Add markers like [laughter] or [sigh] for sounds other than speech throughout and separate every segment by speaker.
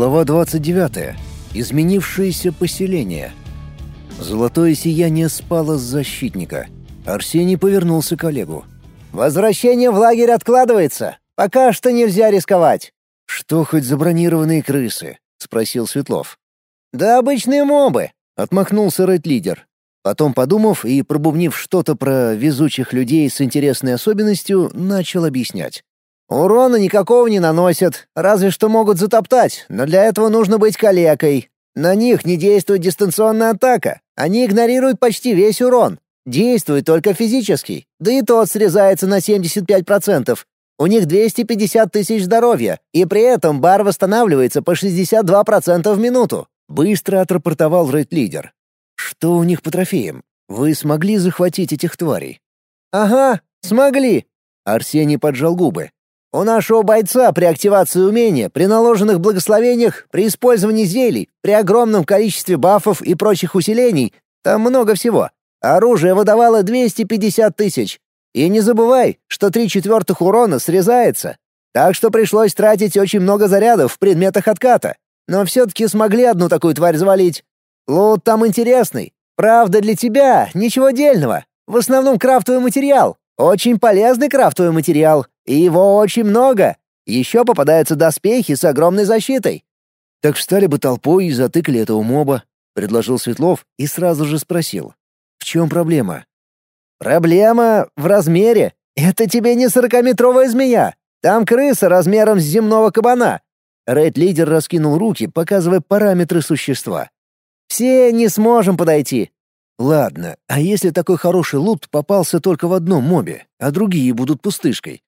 Speaker 1: Глава 29. Изменившееся поселение. Золотое сияние спало с защитника. Арсений повернулся к Олегу.
Speaker 2: «Возвращение в лагерь откладывается. Пока что нельзя рисковать».
Speaker 1: «Что хоть за бронированные крысы?» — спросил Светлов.
Speaker 2: «Да обычные мобы», —
Speaker 1: отмахнулся рейд-лидер. Потом, подумав и пробубнив что-то про везучих людей с интересной особенностью, начал объяснять.
Speaker 2: Урона никакого не наносят, разве что могут затоптать, но для этого нужно быть калекой. На них не действует дистанционная атака, они игнорируют почти весь урон. Действует только физический, да и тот срезается на 75%. У них 250 тысяч здоровья, и при этом бар восстанавливается по 62% в минуту.
Speaker 1: Быстро отрапортовал рейд-лидер. Что у них по трофеям? Вы смогли захватить этих тварей?
Speaker 2: Ага, смогли.
Speaker 1: Арсений поджал губы.
Speaker 2: У нашего бойца при активации умения, при наложенных благословениях, при использовании зелий, при огромном количестве бафов и прочих усилений, там много всего. Оружие выдавало 250 тысяч. И не забывай, что три четвертых урона срезается. Так что пришлось тратить очень много зарядов в предметах отката. Но все-таки смогли одну такую тварь завалить. Лут там интересный. Правда, для тебя ничего дельного. В основном крафтовый материал. Очень полезный крафтовый материал, и его очень много. Еще попадаются доспехи с огромной защитой.
Speaker 1: Так встали бы толпой и затыкали этого моба, предложил Светлов и сразу же спросил: "В чем проблема?"
Speaker 2: Проблема в размере. Это тебе не сорокаметровая змея. Там крыса размером с земного кабана. Рейд-лидер раскинул руки, показывая параметры существа. Все не сможем подойти.
Speaker 1: Ладно, а если такой хороший лут попался только в одном мобе, а другие будут пустышкой?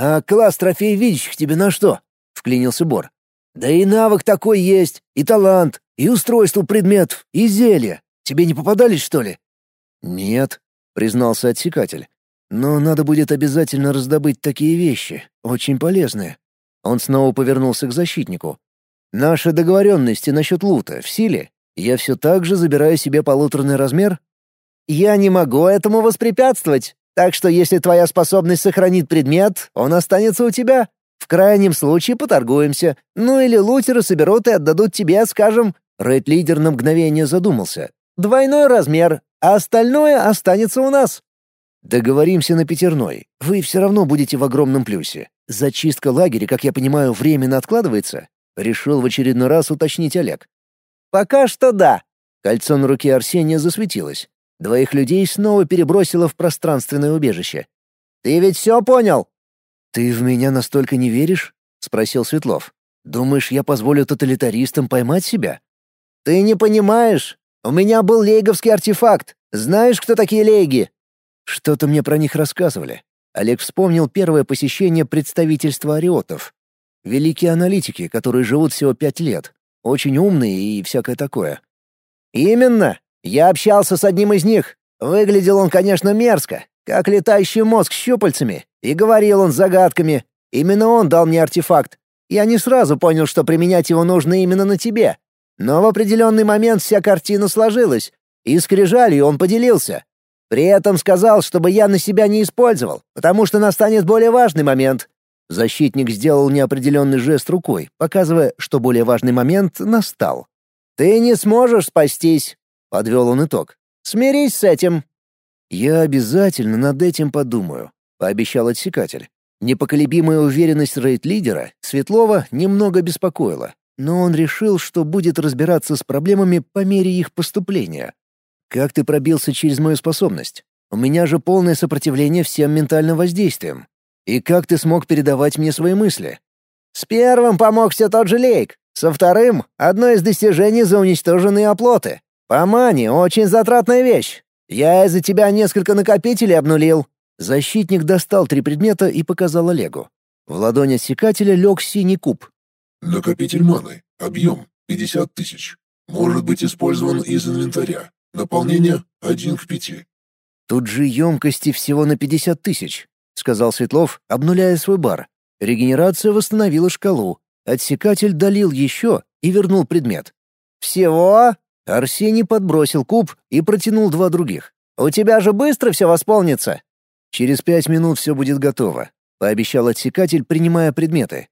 Speaker 1: «А класс трофей видящих тебе на что?» — вклинился Бор. «Да и навык такой есть, и талант, и устройство предметов, и зелья. Тебе не попадались, что ли?» «Нет», — признался отсекатель. «Но надо будет обязательно раздобыть такие вещи, очень полезные». Он снова повернулся к защитнику. «Наши договоренности насчет лута в силе? Я все так же забираю себе полуторный размер?»
Speaker 2: «Я не могу этому воспрепятствовать. Так что если твоя способность сохранит предмет, он останется у тебя. В крайнем случае поторгуемся. Ну или лутеры соберут и отдадут тебе, скажем...»
Speaker 1: Рейд-лидер на мгновение задумался.
Speaker 2: «Двойной размер, а остальное останется у нас».
Speaker 1: «Договоримся на пятерной. Вы все равно будете в огромном плюсе. Зачистка лагеря, как я понимаю, временно откладывается?» Решил в очередной раз уточнить Олег.
Speaker 2: «Пока что да».
Speaker 1: Кольцо на руке Арсения засветилось. Двоих людей снова перебросило в пространственное убежище.
Speaker 2: «Ты ведь все понял?»
Speaker 1: «Ты в меня настолько не веришь?» — спросил Светлов. «Думаешь, я позволю тоталитаристам поймать себя?»
Speaker 2: «Ты не понимаешь. У меня был лейговский артефакт. Знаешь, кто такие лейги?»
Speaker 1: «Что-то мне про них рассказывали». Олег вспомнил первое посещение представительства ариотов. Великие аналитики, которые живут всего пять лет. Очень умные и всякое такое.
Speaker 2: «Именно. Я общался с одним из них. Выглядел он, конечно, мерзко, как летающий мозг с щупальцами, и говорил он загадками. Именно он дал мне артефакт. Я не сразу понял, что применять его нужно именно на тебе. Но в определенный момент вся картина сложилась, и скрижалью он поделился. При этом сказал, чтобы я на себя не использовал, потому что настанет более важный момент.
Speaker 1: Защитник сделал неопределенный жест рукой, показывая, что более важный момент настал.
Speaker 2: «Ты не сможешь спастись. — подвел он итог. «Смирись с этим».
Speaker 1: «Я обязательно над этим подумаю», — пообещал отсекатель. Непоколебимая уверенность рейд-лидера Светлова немного беспокоила, но он решил, что будет разбираться с проблемами по мере их поступления. «Как ты пробился через мою способность? У меня же полное сопротивление всем ментальным воздействиям. И как ты смог передавать мне свои мысли?»
Speaker 2: «С первым помог все тот же Лейк, со вторым — одно из достижений за уничтоженные оплоты. «По мане очень затратная вещь. Я из-за тебя несколько накопителей обнулил».
Speaker 1: Защитник достал три предмета и показал Олегу. В ладони отсекателя лег синий куб.
Speaker 3: «Накопитель маны. Объем 50 тысяч. Может быть использован из инвентаря. Наполнение 1 к 5».
Speaker 1: «Тут же емкости всего на 50 тысяч», — сказал Светлов, обнуляя свой бар. Регенерация восстановила шкалу. Отсекатель долил еще и вернул предмет.
Speaker 2: «Всего?»
Speaker 1: Арсений подбросил куб и протянул два других.
Speaker 2: «У тебя же быстро все восполнится!»
Speaker 1: «Через пять минут все будет готово», — пообещал отсекатель, принимая предметы.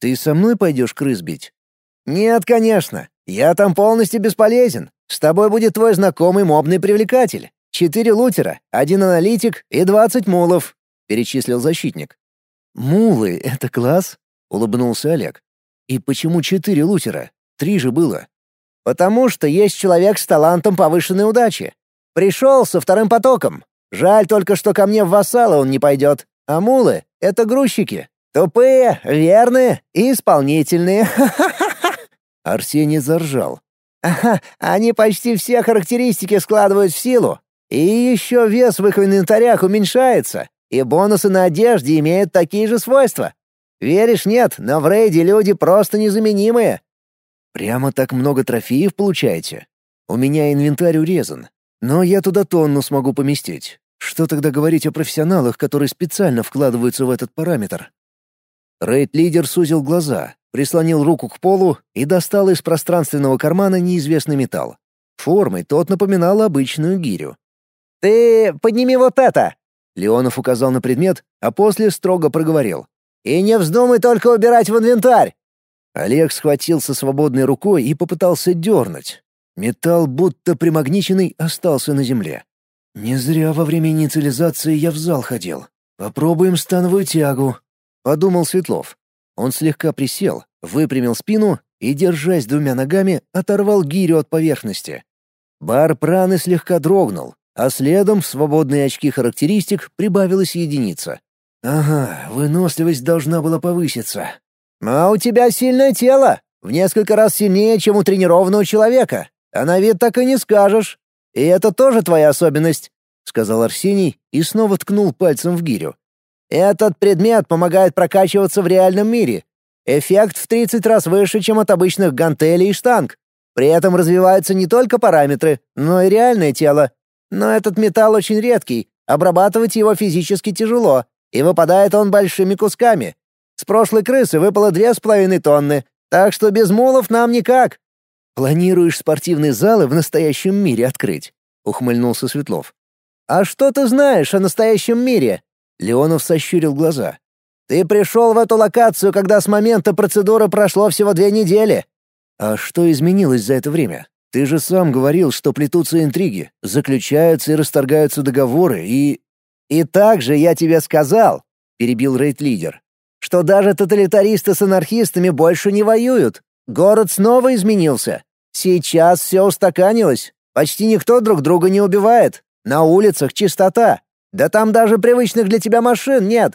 Speaker 1: «Ты со мной пойдешь крыс бить?»
Speaker 2: «Нет, конечно. Я там полностью бесполезен. С тобой будет твой знакомый мобный привлекатель. Четыре лутера, один аналитик и двадцать мулов», — перечислил защитник.
Speaker 1: «Мулы — это класс?» — улыбнулся Олег. «И почему четыре лутера? Три же было».
Speaker 2: «Потому что есть человек с талантом повышенной удачи. Пришел со вторым потоком. Жаль только, что ко мне в вассалы он не пойдет. А мулы — это грузчики. Тупые, верные и исполнительные. [laughs]
Speaker 1: Арсений заржал.
Speaker 2: Ага, они почти все характеристики складывают в силу. И еще вес в их инвентарях уменьшается, и бонусы на одежде имеют такие же свойства. Веришь, нет, но в рейде люди просто незаменимые.
Speaker 1: Прямо так много трофеев получаете? У меня инвентарь урезан, но я туда тонну смогу поместить. Что тогда говорить о профессионалах, которые специально вкладываются в этот параметр? Рейд-лидер сузил глаза, прислонил руку к полу и достал из пространственного кармана неизвестный металл. Формой тот напоминал обычную гирю.
Speaker 2: «Ты подними вот это!»
Speaker 1: Леонов указал на предмет, а после строго проговорил.
Speaker 2: «И не вздумай только убирать в инвентарь!»
Speaker 1: Олег схватил со свободной рукой и попытался дернуть. Металл, будто примагниченный, остался на земле. «Не зря во время инициализации я в зал ходил. Попробуем становую тягу», — подумал Светлов. Он слегка присел, выпрямил спину и, держась двумя ногами, оторвал гирю от поверхности. Бар праны слегка дрогнул, а следом в свободные очки характеристик прибавилась единица. «Ага, выносливость должна была повыситься».
Speaker 2: «А у тебя сильное тело, в несколько раз сильнее, чем у тренированного человека, а на вид так и не скажешь. И это тоже твоя особенность», — сказал Арсений и снова ткнул пальцем в гирю. «Этот предмет помогает прокачиваться в реальном мире. Эффект в 30 раз выше, чем от обычных гантелей и штанг. При этом развиваются не только параметры, но и реальное тело. Но этот металл очень редкий, обрабатывать его физически тяжело, и выпадает он большими кусками. С прошлой крысы выпало две с половиной тонны, так что без мулов нам никак.
Speaker 1: «Планируешь спортивные залы в настоящем мире открыть?» — ухмыльнулся Светлов.
Speaker 2: «А что ты знаешь о настоящем мире?»
Speaker 1: Леонов сощурил глаза.
Speaker 2: «Ты пришел в эту локацию, когда с момента процедуры прошло всего две недели».
Speaker 1: «А что изменилось за это время? Ты же сам говорил, что плетутся интриги, заключаются и расторгаются договоры, и...»
Speaker 2: «И так же я тебе сказал», — перебил рейд-лидер, «что даже тоталитаристы с анархистами больше не воюют. Город снова изменился. Сейчас все устаканилось. Почти никто друг друга не убивает. На улицах чистота. Да там даже привычных для тебя машин нет.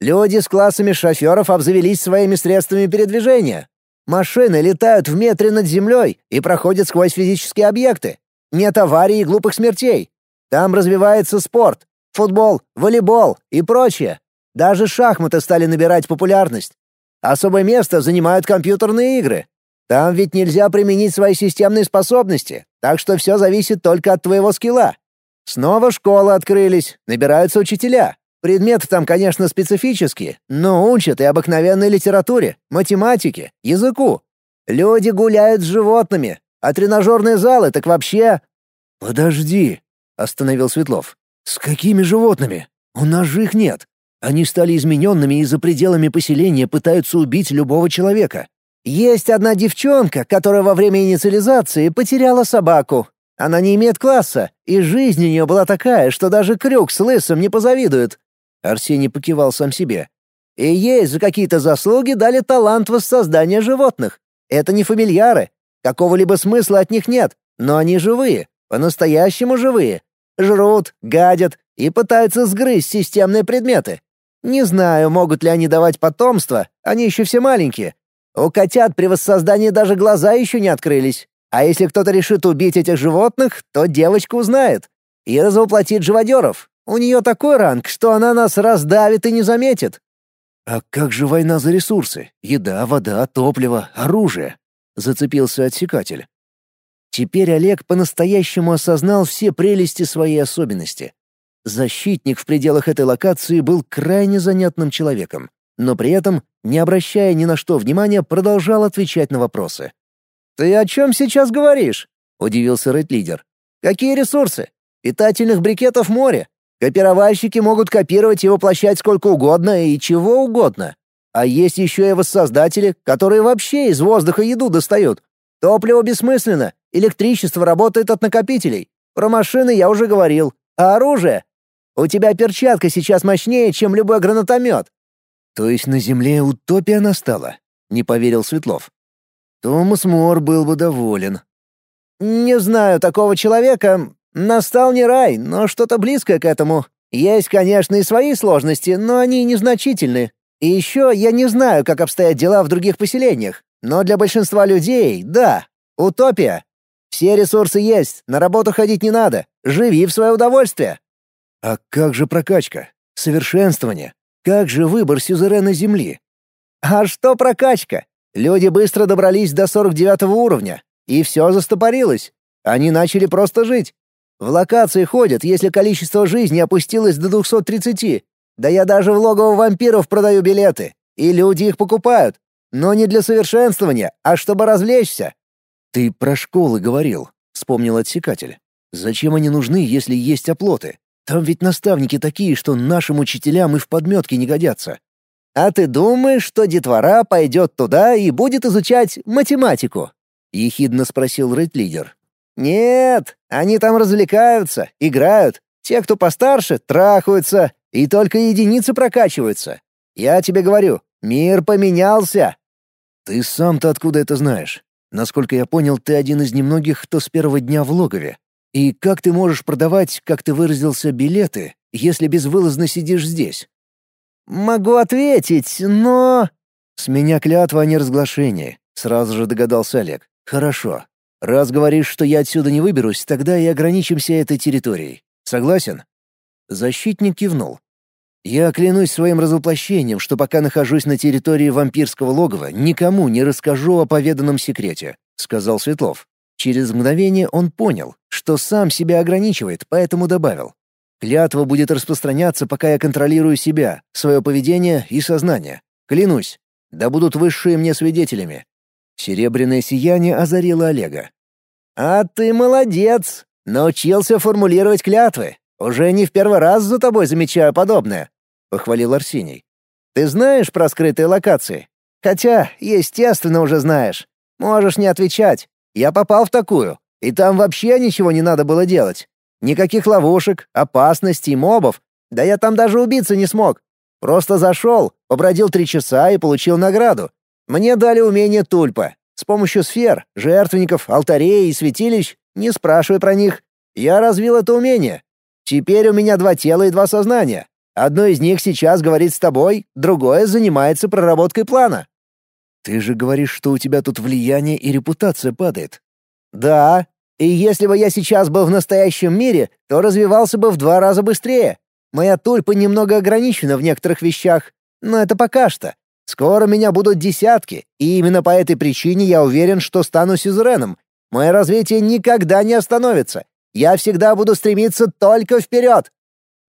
Speaker 2: Люди с классами шоферов обзавелись своими средствами передвижения. Машины летают в метре над землей и проходят сквозь физические объекты. Нет аварий и глупых смертей. Там развивается спорт, футбол, волейбол и прочее. Даже шахматы стали набирать популярность. Особое место занимают компьютерные игры. Там ведь нельзя применить свои системные способности, так что все зависит только от твоего скилла. Снова школы открылись, набираются учителя. Предметы там, конечно, специфические, но учат и обыкновенной литературе, математике, языку. Люди гуляют с животными, а тренажерные залы так вообще...
Speaker 1: «Подожди», — остановил Светлов. «С какими животными? У нас же их нет. Они стали измененными и за пределами поселения пытаются убить любого человека.
Speaker 2: Есть одна девчонка, которая во время инициализации потеряла собаку. Она не имеет класса, и жизнь у нее была такая, что даже Крюк с Лысом не позавидуют. Арсений покивал сам себе. И ей за какие-то заслуги дали талант воссоздания животных. Это не фамильяры. Какого-либо смысла от них нет, но они живые, по-настоящему живые. Жрут, гадят и пытаются сгрызть системные предметы. Не знаю, могут ли они давать потомство, они еще все маленькие. У котят при воссоздании даже глаза еще не открылись. А если кто-то решит убить этих животных, то девочка узнает. И развоплотит живодеров. У нее такой ранг, что она нас раздавит и не заметит.
Speaker 1: «А как же война за ресурсы? Еда, вода, топливо, оружие?» — зацепился отсекатель. Теперь Олег по-настоящему осознал все прелести своей особенности. Защитник в пределах этой локации был крайне занятным человеком, но при этом, не обращая ни на что внимания, продолжал отвечать на вопросы.
Speaker 2: «Ты о чем сейчас говоришь?» — удивился рейд-лидер. «Какие ресурсы? Питательных брикетов море. Копировальщики могут копировать и воплощать сколько угодно и чего угодно. А есть еще и воссоздатели, которые вообще из воздуха еду достают. Топливо бессмысленно, электричество работает от накопителей. Про машины я уже говорил. А оружие? У тебя перчатка сейчас мощнее, чем любой гранатомет.
Speaker 1: То есть на Земле утопия настала? Не поверил Светлов. Томас Мор был бы доволен.
Speaker 2: Не знаю такого человека. Настал не рай, но что-то близкое к этому. Есть, конечно, и свои сложности, но они незначительны. И еще я не знаю, как обстоят дела в других поселениях. Но для большинства людей — да, утопия. Все ресурсы есть, на работу ходить не надо. Живи в свое удовольствие.
Speaker 1: А как же прокачка? Совершенствование? Как же выбор сюзерена Земли?
Speaker 2: А что прокачка? Люди быстро добрались до 49 уровня, и все застопорилось. Они начали просто жить. В локации ходят, если количество жизни опустилось до 230. Да я даже в логово вампиров продаю билеты, и люди их покупают. Но не для совершенствования, а чтобы развлечься.
Speaker 1: «Ты про школы говорил», — вспомнил отсекатель. «Зачем они нужны, если есть оплоты? Там ведь наставники такие, что нашим учителям и в подметке не годятся».
Speaker 2: «А ты думаешь, что детвора пойдет туда и будет изучать математику?» — ехидно спросил рейд-лидер. «Нет, они там развлекаются, играют. Те, кто постарше, трахаются, и только единицы прокачиваются. Я тебе говорю, мир поменялся».
Speaker 1: «Ты сам-то откуда это знаешь?» Насколько я понял, ты один из немногих, кто с первого дня в логове. И как ты можешь продавать, как ты выразился, билеты, если безвылазно сидишь здесь?
Speaker 2: Могу ответить, но...
Speaker 1: С меня клятва о неразглашении, сразу же догадался Олег. Хорошо. Раз говоришь, что я отсюда не выберусь, тогда и ограничимся этой территорией. Согласен? Защитник кивнул. Я клянусь своим развоплощением, что пока нахожусь на территории вампирского логова, никому не расскажу о поведанном секрете, сказал Светлов. Через мгновение он понял, что сам себя ограничивает, поэтому добавил: Клятва будет распространяться, пока я контролирую себя, свое поведение и сознание. Клянусь, да будут высшие мне свидетелями. Серебряное сияние озарило Олега.
Speaker 2: А ты молодец, научился формулировать клятвы. Уже не в первый раз за тобой замечаю подобное», — похвалил Арсений. «Ты знаешь про скрытые локации? Хотя, естественно, уже знаешь. Можешь не отвечать. Я попал в такую, и там вообще ничего не надо было делать. Никаких ловушек, опасностей, мобов. Да я там даже убиться не смог. Просто зашел, побродил три часа и получил награду. Мне дали умение тульпа. С помощью сфер, жертвенников, алтарей и святилищ, не спрашивай про них, я развил это умение. Теперь у меня два тела и два сознания. Одно из них сейчас говорит с тобой, другое занимается проработкой плана.
Speaker 1: Ты же говоришь, что у тебя тут влияние и репутация падает.
Speaker 2: Да, и если бы я сейчас был в настоящем мире, то развивался бы в два раза быстрее. Моя тульпа немного ограничена в некоторых вещах, но это пока что. Скоро меня будут десятки, и именно по этой причине я уверен, что стану сюзереном. Мое развитие никогда не остановится. Я всегда буду стремиться только вперед!»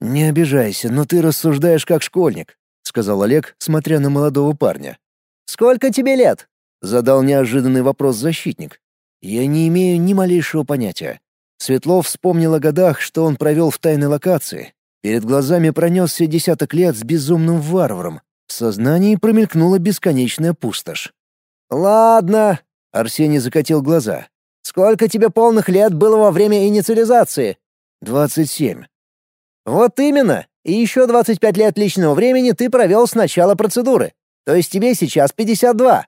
Speaker 1: «Не обижайся, но ты рассуждаешь как школьник», — сказал Олег, смотря на молодого парня.
Speaker 2: «Сколько тебе лет?»
Speaker 1: — задал неожиданный вопрос защитник. «Я не имею ни малейшего понятия». Светлов вспомнил о годах, что он провел в тайной локации. Перед глазами пронесся десяток лет с безумным варваром. В сознании промелькнула бесконечная пустошь.
Speaker 2: «Ладно», — Арсений закатил глаза. Сколько тебе полных лет было во время инициализации?
Speaker 1: Двадцать семь.
Speaker 2: Вот именно. И еще двадцать пять лет личного времени ты провел с начала процедуры. То есть тебе сейчас пятьдесят два.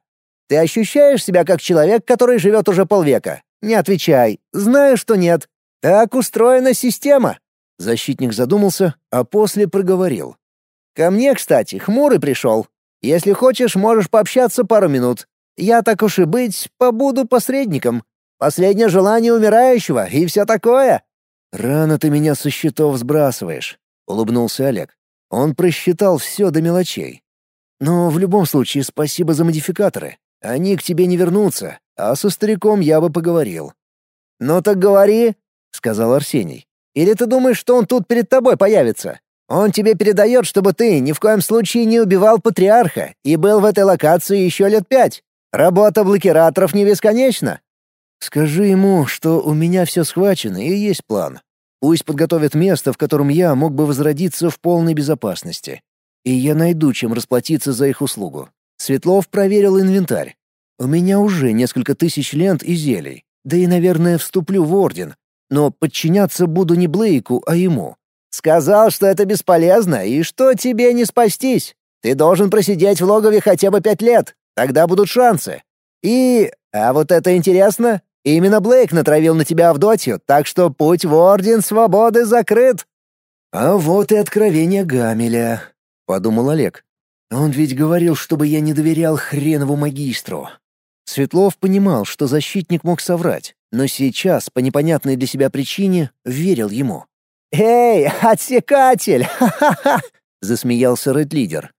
Speaker 2: Ты ощущаешь себя как человек, который живет уже полвека? Не отвечай. Знаю, что нет. Так устроена система.
Speaker 1: Защитник задумался, а после проговорил.
Speaker 2: Ко мне, кстати, хмурый пришел. Если хочешь, можешь пообщаться пару минут. Я, так уж и быть, побуду посредником. Последнее желание умирающего и все такое».
Speaker 1: «Рано ты меня со счетов сбрасываешь», — улыбнулся Олег. Он просчитал все до мелочей. «Но в любом случае спасибо за модификаторы. Они к тебе не вернутся, а со стариком я бы поговорил».
Speaker 2: «Ну так говори», — сказал Арсений. «Или ты думаешь, что он тут перед тобой появится? Он тебе передает, чтобы ты ни в коем случае не убивал патриарха и был в этой локации еще лет пять. Работа блокираторов не бесконечна.
Speaker 1: Скажи ему, что у меня все схвачено и есть план. Пусть подготовит место, в котором я мог бы возродиться в полной безопасности. и я найду, чем расплатиться за их услугу. Светлов проверил инвентарь. У меня уже несколько тысяч лент и зелий, да и, наверное, вступлю в орден, но подчиняться буду не Блейку, а ему.
Speaker 2: Сказал, что это бесполезно и что тебе не спастись. Ты должен просидеть в логове хотя бы пять лет, тогда будут шансы. И... А вот это интересно. Именно Блейк натравил на тебя Авдотью, так что путь в Орден Свободы закрыт.
Speaker 1: А вот и откровение Гамеля, — подумал Олег. Он ведь говорил, чтобы я не доверял хренову магистру. Светлов понимал, что защитник мог соврать, но сейчас, по непонятной для себя причине, верил ему.
Speaker 2: «Эй, отсекатель! Ха-ха-ха!» — засмеялся рейд-лидер.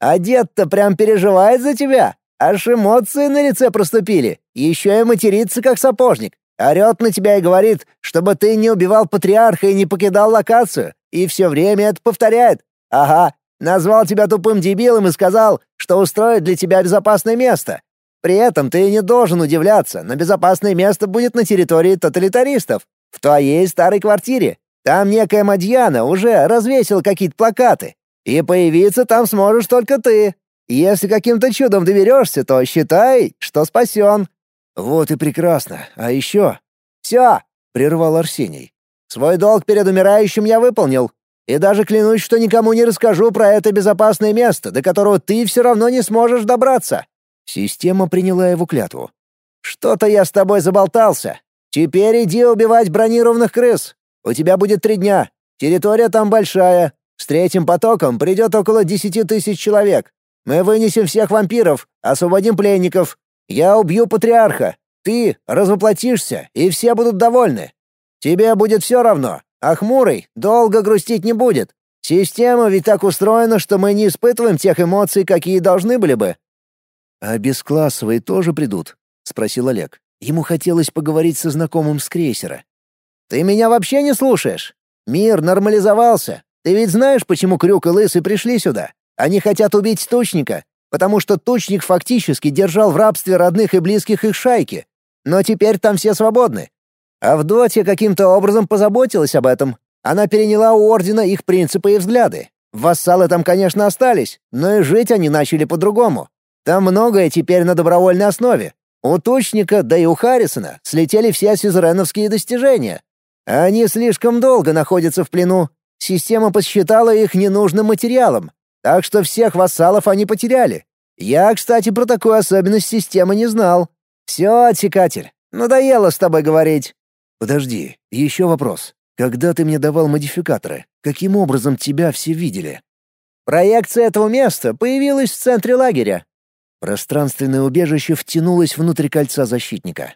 Speaker 2: «А дед-то прям переживает за тебя. Аж эмоции на лице проступили. Еще и матерится, как сапожник. Орет на тебя и говорит, чтобы ты не убивал патриарха и не покидал локацию. И все время это повторяет. Ага, назвал тебя тупым дебилом и сказал, что устроит для тебя безопасное место. При этом ты не должен удивляться, но безопасное место будет на территории тоталитаристов, в твоей старой квартире. Там некая Мадьяна уже развесила какие-то плакаты. И появиться там сможешь только ты. Если каким-то чудом доберешься, то считай, что спасен».
Speaker 1: «Вот и прекрасно. А еще...»
Speaker 2: «Все!»
Speaker 1: — прервал Арсений.
Speaker 2: «Свой долг перед умирающим я выполнил. И даже клянусь, что никому не расскажу про это безопасное место, до которого ты все равно не сможешь добраться».
Speaker 1: Система приняла его клятву.
Speaker 2: «Что-то я с тобой заболтался. Теперь иди убивать бронированных крыс. У тебя будет три дня. Территория там большая. С третьим потоком придет около десяти тысяч человек. Мы вынесем всех вампиров, освободим пленников. Я убью патриарха. Ты развоплотишься, и все будут довольны. Тебе будет все равно, а хмурый долго грустить не будет. Система ведь так устроена, что мы не испытываем тех эмоций, какие должны были бы».
Speaker 1: «А бесклассовые тоже придут?» — спросил Олег. Ему хотелось поговорить со знакомым с крейсера.
Speaker 2: «Ты меня вообще не слушаешь? Мир нормализовался. Ты ведь знаешь, почему Крюк и Лысый пришли сюда? Они хотят убить Тучника, потому что Тучник фактически держал в рабстве родных и близких их шайки. Но теперь там все свободны. А Авдотья каким-то образом позаботилась об этом. Она переняла у Ордена их принципы и взгляды. Вассалы там, конечно, остались, но и жить они начали по-другому. Там многое теперь на добровольной основе. У Тучника, да и у Харрисона слетели все сюзереновские достижения. Они слишком долго находятся в плену. Система посчитала их ненужным материалом, так что всех вассалов они потеряли. Я, кстати, про такую особенность системы не знал. Все, отсекатель, надоело с тобой говорить.
Speaker 1: Подожди, еще вопрос. Когда ты мне давал модификаторы, каким образом тебя все видели?
Speaker 2: Проекция этого места появилась в центре лагеря.
Speaker 1: Пространственное убежище втянулось внутрь кольца защитника.